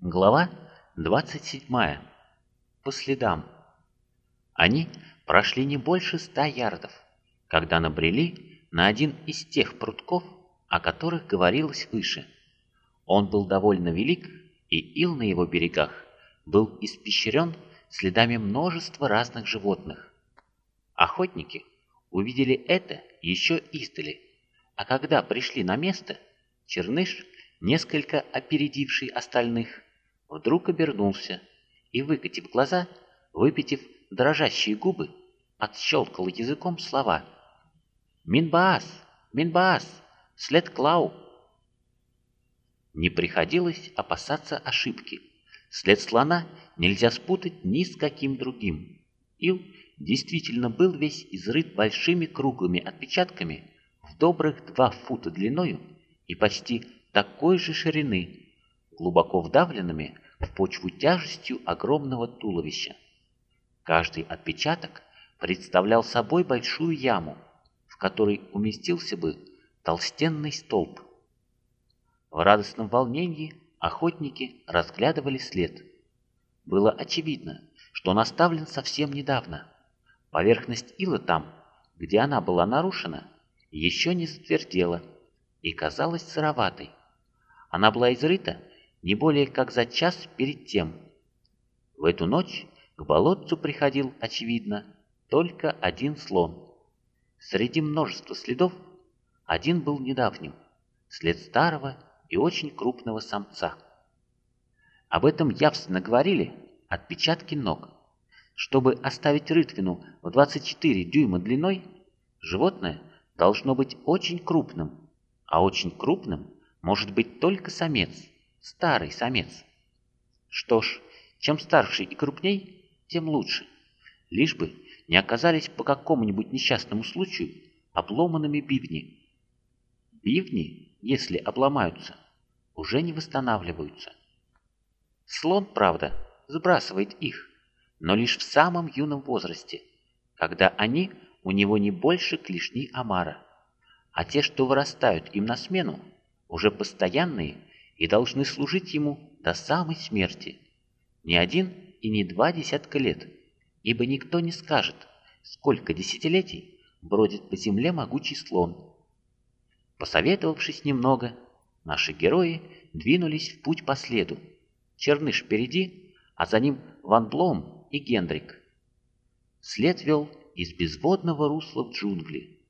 Глава 27. По следам. Они прошли не больше ста ярдов, когда набрели на один из тех прутков, о которых говорилось выше. Он был довольно велик, и ил на его берегах был испещрен следами множества разных животных. Охотники увидели это еще издали, а когда пришли на место, Черныш, несколько опередивший остальных, вдруг обернулся и, выкатив глаза, выпитив дрожащие губы, отщелкал языком слова «Минбаас! Минбаас! След Клау!» Не приходилось опасаться ошибки. След слона нельзя спутать ни с каким другим. Ил действительно был весь изрыт большими круглыми отпечатками в добрых два фута длиною и почти такой же ширины, глубоко вдавленными в почву тяжестью огромного туловища. Каждый отпечаток представлял собой большую яму, в которой уместился бы толстенный столб. В радостном волнении охотники разглядывали след. Было очевидно, что он оставлен совсем недавно. Поверхность ила там, где она была нарушена, еще не затвердела и казалась сыроватой. Она была изрыта не более как за час перед тем. В эту ночь к болотцу приходил, очевидно, только один слон. Среди множества следов один был недавним, след старого и очень крупного самца. Об этом явственно говорили отпечатки ног. Чтобы оставить рытвину в 24 дюйма длиной, животное должно быть очень крупным, а очень крупным может быть только самец, старый самец. Что ж, чем старше и крупней, тем лучше, лишь бы не оказались по какому-нибудь несчастному случаю обломанными бивни. Бивни, если обломаются, уже не восстанавливаются. Слон, правда, сбрасывает их, но лишь в самом юном возрасте, когда они у него не больше клешни омара, а те, что вырастают им на смену, уже постоянные и должны служить ему до самой смерти. Не один и не два десятка лет, ибо никто не скажет, сколько десятилетий бродит по земле могучий слон. Посоветовавшись немного, наши герои двинулись в путь по следу. Черныш впереди, а за ним Ван Блом и Гендрик. След вел из безводного русла в джунгли.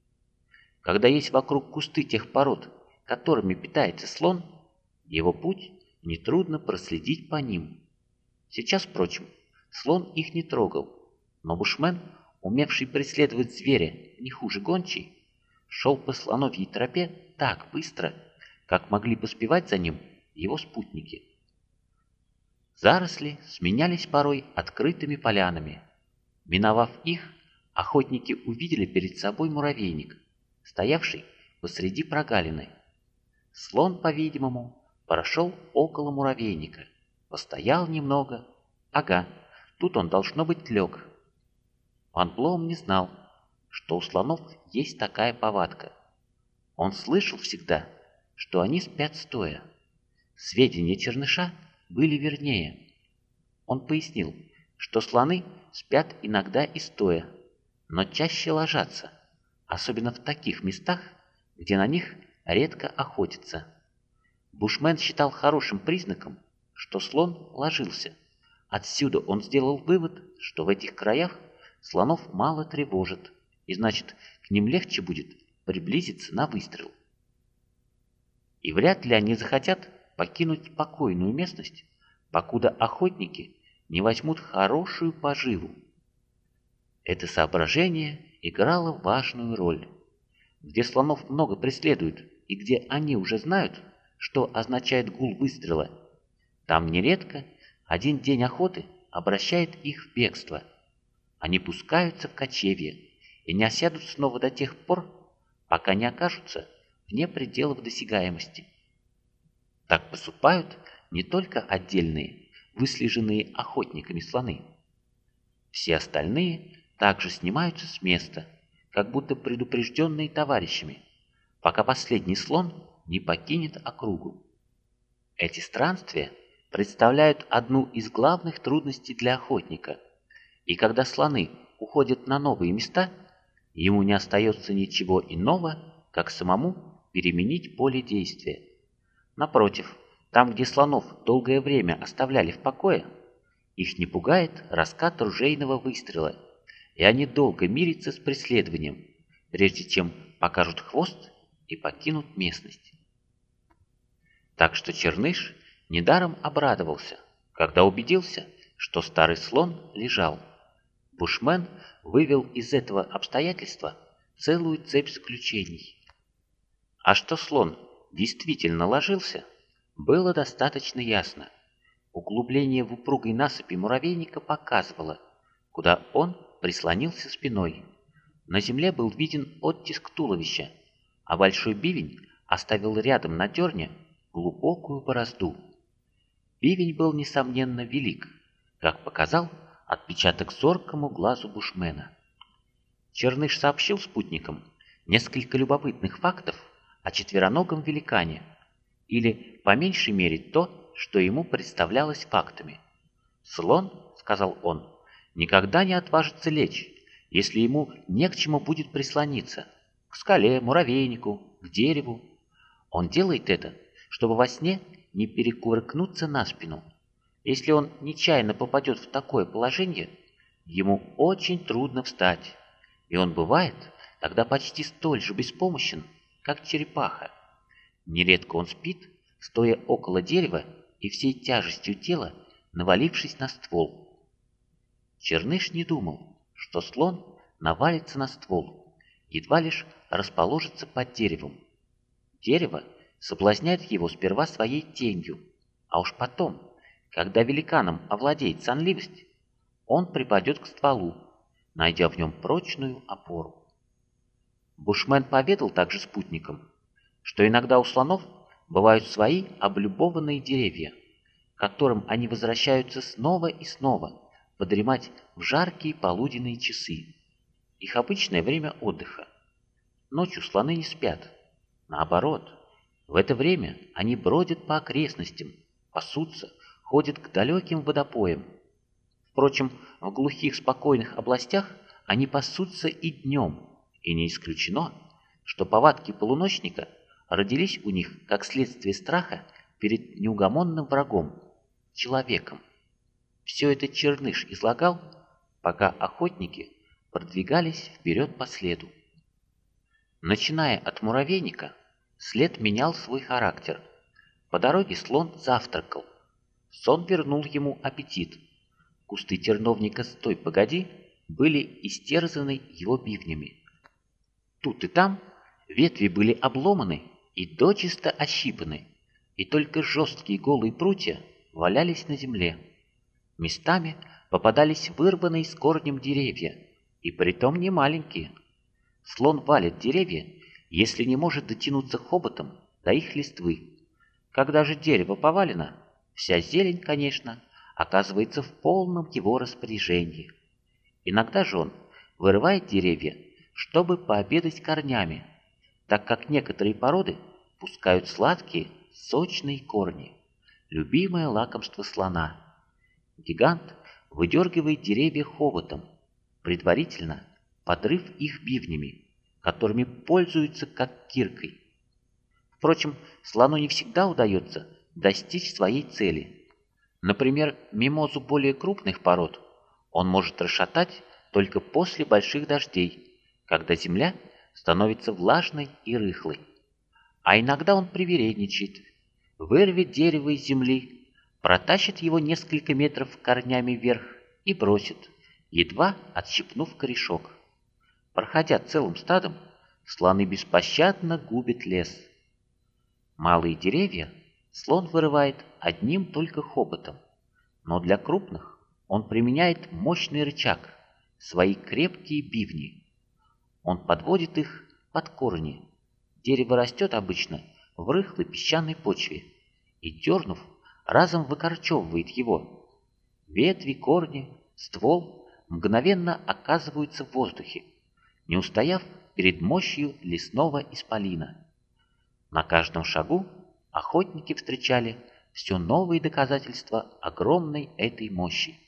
Когда есть вокруг кусты тех пород, которыми питается слон, его путь нетрудно проследить по ним. Сейчас, впрочем, слон их не трогал, но бушмен, умевший преследовать зверя не хуже гончей, шел по слоновьей тропе так быстро, как могли поспевать за ним его спутники. Заросли сменялись порой открытыми полянами. Миновав их, охотники увидели перед собой муравейник, стоявший посреди прогалины. Слон, по-видимому, прошел около муравейника, постоял немного. Ага, тут он, должно быть, лег. Ван Блоум не знал, что у слонов есть такая повадка. Он слышал всегда, что они спят стоя. Сведения черныша были вернее. Он пояснил, что слоны спят иногда и стоя, но чаще ложатся, особенно в таких местах, где на них редко охотится. Бушмен считал хорошим признаком, что слон ложился. Отсюда он сделал вывод, что в этих краях слонов мало тревожит, и значит, к ним легче будет приблизиться на выстрел. И вряд ли они захотят покинуть спокойную местность, покуда охотники не возьмут хорошую поживу. Это соображение играло важную роль. Где слонов много преследуют и где они уже знают, что означает гул выстрела, там нередко один день охоты обращает их в бегство. Они пускаются в кочевье и не осядут снова до тех пор, пока не окажутся вне пределов досягаемости. Так поступают не только отдельные, выслеженные охотниками слоны. Все остальные также снимаются с места, как будто предупрежденные товарищами, пока последний слон не покинет округу. Эти странствия представляют одну из главных трудностей для охотника. И когда слоны уходят на новые места, ему не остается ничего иного, как самому переменить поле действия. Напротив, там, где слонов долгое время оставляли в покое, их не пугает раскат ружейного выстрела, и они долго мирятся с преследованием, прежде чем покажут хвост и покинут местность. Так что Черныш недаром обрадовался, когда убедился, что старый слон лежал. Бушмен вывел из этого обстоятельства целую цепь заключений. А что слон действительно ложился, было достаточно ясно. Углубление в упругой насыпи муравейника показывало, куда он прислонился спиной. На земле был виден оттиск туловища, а большой бивень оставил рядом на дерне глубокую борозду. Бивень был, несомненно, велик, как показал отпечаток зоркому глазу бушмена. Черныш сообщил спутникам несколько любопытных фактов о четвероногом великане, или, по меньшей мере, то, что ему представлялось фактами. «Слон», — сказал он, — «никогда не отважится лечь, если ему не к чему будет прислониться, к скале, муравейнику, к дереву. Он делает это, чтобы во сне не перекувыркнуться на спину. Если он нечаянно попадет в такое положение, ему очень трудно встать, и он бывает тогда почти столь же беспомощен, как черепаха. Нередко он спит, стоя около дерева и всей тяжестью тела навалившись на ствол. Черныш не думал, что слон навалится на ствол, едва лишь расположится под деревом. Дерево соблазняет его сперва своей тенью, а уж потом, когда великаном овладеет сонливость, он припадет к стволу, найдя в нем прочную опору. Бушмен поведал также спутникам, что иногда у слонов бывают свои облюбованные деревья, к которым они возвращаются снова и снова подремать в жаркие полуденные часы. Их обычное время отдыха. Ночью слоны не спят. Наоборот, в это время они бродят по окрестностям, пасутся, ходят к далеким водопоям. Впрочем, в глухих спокойных областях они пасутся и днем, и не исключено, что повадки полуночника родились у них как следствие страха перед неугомонным врагом, человеком. Все это Черныш излагал, пока охотники продвигались вперед по следу. Начиная от муравейника, След менял свой характер. По дороге слон завтракал. Сон вернул ему аппетит. Кусты терновника «Стой, погоди» были истерзаны его бивнями. Тут и там ветви были обломаны и дочисто ощипаны, и только жесткие голые прутья валялись на земле. Местами попадались вырванные с корнем деревья, и притом не маленькие. Слон валит деревья если не может дотянуться хоботом до их листвы. Когда же дерево повалено, вся зелень, конечно, оказывается в полном его распоряжении. Иногда же он вырывает деревья, чтобы пообедать корнями, так как некоторые породы пускают сладкие, сочные корни, любимое лакомство слона. Гигант выдергивает деревья хоботом, предварительно подрыв их бивнями, которыми пользуются как киркой. Впрочем, слону не всегда удается достичь своей цели. Например, мимозу более крупных пород он может расшатать только после больших дождей, когда земля становится влажной и рыхлой. А иногда он привередничает, вырвет дерево из земли, протащит его несколько метров корнями вверх и бросит, едва отщипнув корешок. Проходя целым стадом, слоны беспощадно губят лес. Малые деревья слон вырывает одним только хоботом, но для крупных он применяет мощный рычаг, свои крепкие бивни. Он подводит их под корни. Дерево растет обычно в рыхлой песчаной почве и, дернув, разом выкорчевывает его. Ветви, корни, ствол мгновенно оказываются в воздухе не устояв перед мощью лесного исполина. На каждом шагу охотники встречали все новые доказательства огромной этой мощи.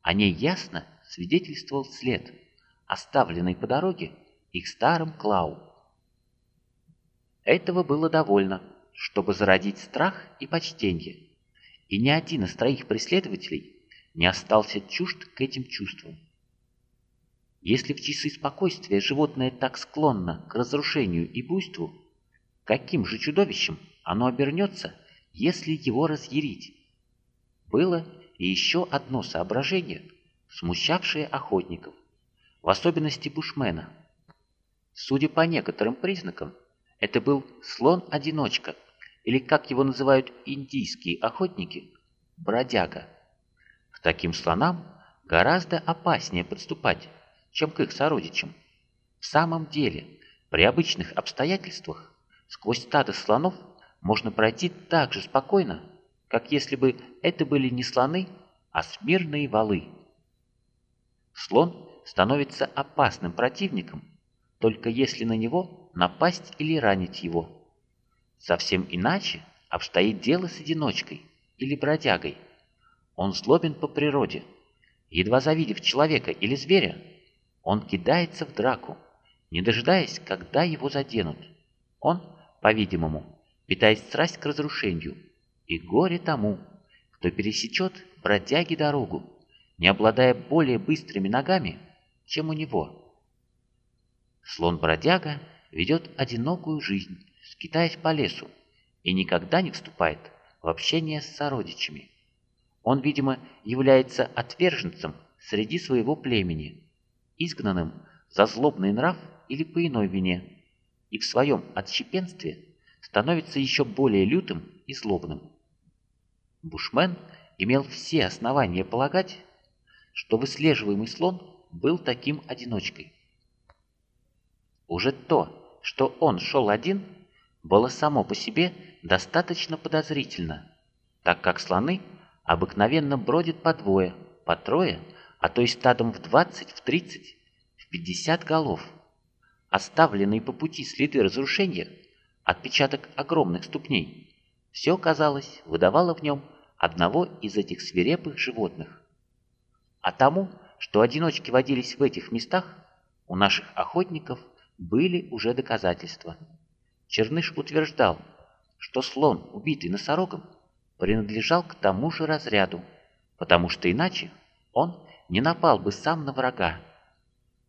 О ней ясно свидетельствовал след, оставленный по дороге их старым Клау. Этого было довольно, чтобы зародить страх и почтение, и ни один из троих преследователей не остался чужд к этим чувствам. Если в часы спокойствия животное так склонно к разрушению и буйству, каким же чудовищем оно обернется, если его разъярить? Было и еще одно соображение, смущавшее охотников, в особенности бушмена. Судя по некоторым признакам, это был слон-одиночка, или, как его называют индийские охотники, бродяга. К таким слонам гораздо опаснее подступать, чем к их сородичам. В самом деле, при обычных обстоятельствах сквозь стадо слонов можно пройти так же спокойно, как если бы это были не слоны, а смирные валы. Слон становится опасным противником, только если на него напасть или ранить его. Совсем иначе обстоит дело с одиночкой или бродягой. Он злобен по природе. Едва завидев человека или зверя, он кидается в драку, не дожидаясь, когда его заденут. Он, по-видимому, питает страсть к разрушению, и горе тому, кто пересечет бродяге дорогу, не обладая более быстрыми ногами, чем у него. Слон-бродяга ведет одинокую жизнь, скитаясь по лесу, и никогда не вступает в общение с сородичами. Он, видимо, является отверженцем среди своего племени, изгнанным за злобный нрав или по иной вине, и в своем отщепенстве становится еще более лютым и злобным. Бушмен имел все основания полагать, что выслеживаемый слон был таким одиночкой. Уже то, что он шел один, было само по себе достаточно подозрительно, так как слоны обыкновенно бродят по двое, по трое, а то и стадом в 20, в 30, в 50 голов. Оставленные по пути следы разрушения, отпечаток огромных ступней, все, казалось, выдавало в нем одного из этих свирепых животных. А тому, что одиночки водились в этих местах, у наших охотников были уже доказательства. Черныш утверждал, что слон, убитый носорогом, принадлежал к тому же разряду, потому что иначе он не напал бы сам на врага.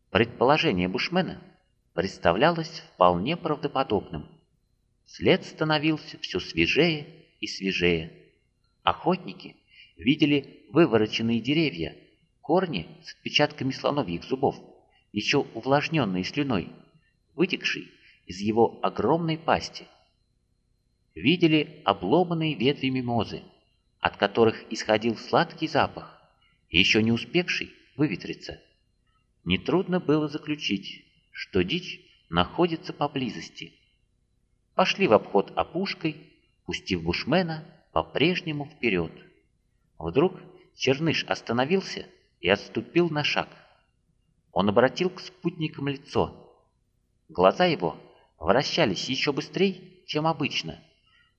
Предположение Бушмена представлялось вполне правдоподобным. След становился все свежее и свежее. Охотники видели вывороченные деревья, корни с отпечатками слоновьих зубов, еще увлажненные слюной, вытекшей из его огромной пасти. Видели обломанные ветви мимозы, от которых исходил сладкий запах, еще не успевший выветриться. Нетрудно было заключить, что дичь находится поблизости. Пошли в обход опушкой, пустив бушмена по-прежнему вперед. Вдруг Черныш остановился и отступил на шаг. Он обратил к спутникам лицо. Глаза его вращались еще быстрее, чем обычно,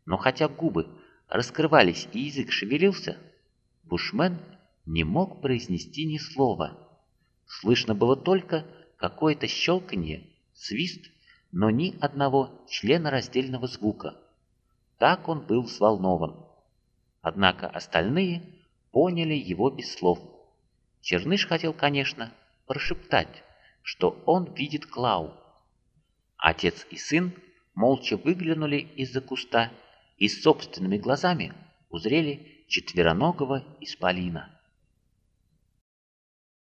но хотя губы раскрывались и язык шевелился, Бушмен не мог произнести ни слова. Слышно было только какое-то щелканье, свист, но ни одного члена раздельного звука. Так он был взволнован. Однако остальные поняли его без слов. Черныш хотел, конечно, прошептать, что он видит Клау. Отец и сын молча выглянули из-за куста и собственными глазами узрели четвероногого исполина.